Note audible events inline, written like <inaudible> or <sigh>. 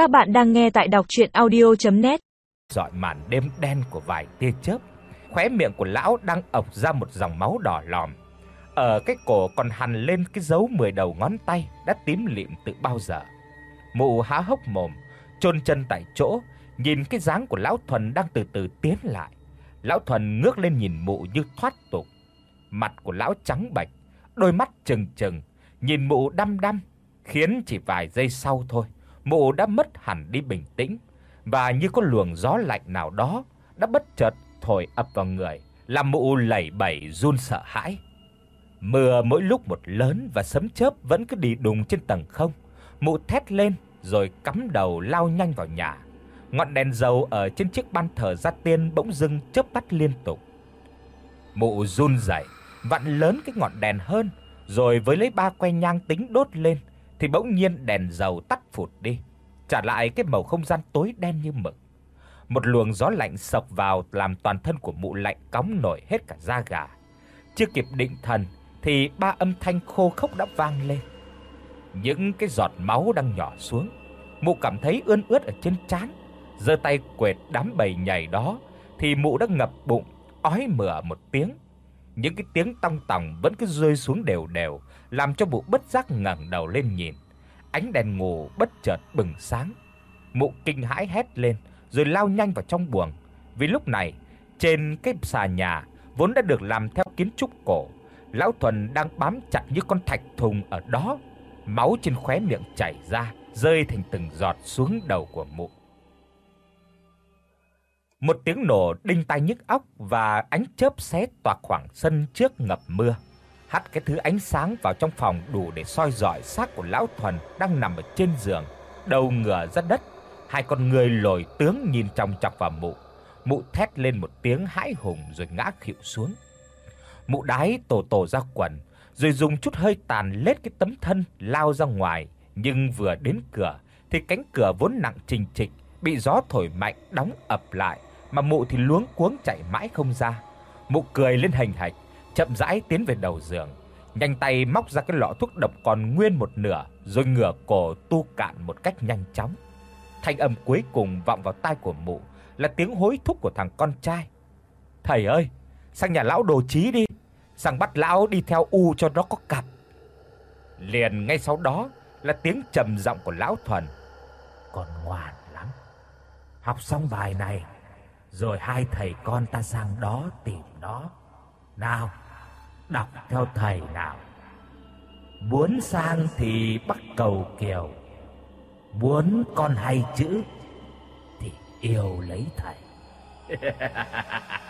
Các bạn đang nghe tại đọc audio net Dọi màn đêm đen của vài tia chớp, khóe miệng của lão đang ọc ra một dòng máu đỏ lòm. Ở cái cổ còn hằn lên cái dấu 10 đầu ngón tay đã tím lịm từ bao giờ. Mụ há hốc mồm, chôn chân tại chỗ, nhìn cái dáng của lão Thuần đang từ từ tiến lại. Lão Thuần ngước lên nhìn mụ như thoát tục. Mặt của lão trắng bệch, đôi mắt trừng trừng, nhìn mụ đăm đăm, khiến chỉ vài giây sau thôi, mụ đã mất hẳn đi bình tĩnh và như có luồng gió lạnh nào đó đã bất chợt thổi ập vào người, làm mụ lẩy bẩy run sợ hãi. Mưa mỗi lúc một lớn và sấm chớp vẫn cứ đi đùng trên tầng không. Mụ thét lên rồi cắm đầu lao nhanh vào nhà. Ngọn đèn dầu ở trên chiếc ban thờ gia tiên bỗng dưng chớp tắt liên tục. Mụ run rẩy, vặn lớn cái ngọn đèn hơn, rồi với lấy ba que nhang tính đốt lên thì bỗng nhiên đèn dầu tắt phụt đi, trả lại cái màu không gian tối đen như mực. Một luồng gió lạnh sộc vào làm toàn thân của mụ lạnh cóng nổi hết cả da gà. Chưa kịp định thần thì ba âm thanh khô khốc đã vang lên. Những cái giọt máu đang nhỏ xuống, mụ cảm thấy ươn ướt ở trên trán, giơ tay quệt đám bầy nhảy đó thì mụ đã ngập bụng, ói mửa một tiếng. Những cái tiếng tong tòng vẫn cứ rơi xuống đều đều, làm cho mụ bất giác ngẩng đầu lên nhìn. Ánh đèn ngủ bất chợt bừng sáng. Mụ kinh hãi hét lên, rồi lao nhanh vào trong buồng, vì lúc này, trên cái xà nhà vốn đã được làm theo kiến trúc cổ, lão Thuần đang bám chặt như con thạch thùng ở đó, máu trên khóe miệng chảy ra, rơi thành từng giọt xuống đầu của mụ. Một tiếng nổ đinh tai nhức óc và ánh chớp xé toạc khoảng sân trước ngập mưa. Hắt cái thứ ánh sáng vào trong phòng đủ để soi rọi xác của lão Thuần đang nằm ở trên giường, đầu ngửa ra đất, hai con người lồi tướng nhìn chòng chọc vào mụ. Mụ thét lên một tiếng hãi hùng rồi ngã khịu xuống. Mụ đái tổ tổ ra quần, rồi dùng chút hơi tàn lết cái tấm thân lao ra ngoài, nhưng vừa đến cửa thì cánh cửa vốn nặng trình trịch bị gió thổi mạnh đóng ập lại, mà mụ thì luống cuống chạy mãi không ra. Mụ cười lên hành hạch, chậm rãi tiến về đầu giường, nhanh tay móc ra cái lọ thuốc độc còn nguyên một nửa, rồi ngửa cổ tu cạn một cách nhanh chóng. Thanh âm cuối cùng vọng vào tai của mụ là tiếng hối thúc của thằng con trai. "Thầy ơi, sang nhà lão đồ trí đi, sang bắt lão đi theo u cho nó có cặp." Liền ngay sau đó là tiếng trầm giọng của lão Thuần. "Con ngoan lắm. Học xong bài này rồi hai thầy con ta sang đó tìm nó. Nào, đọc theo thầy nào. Muốn sang thì bắt cầu kiều. Muốn con hay chữ thì yêu lấy thầy. <laughs>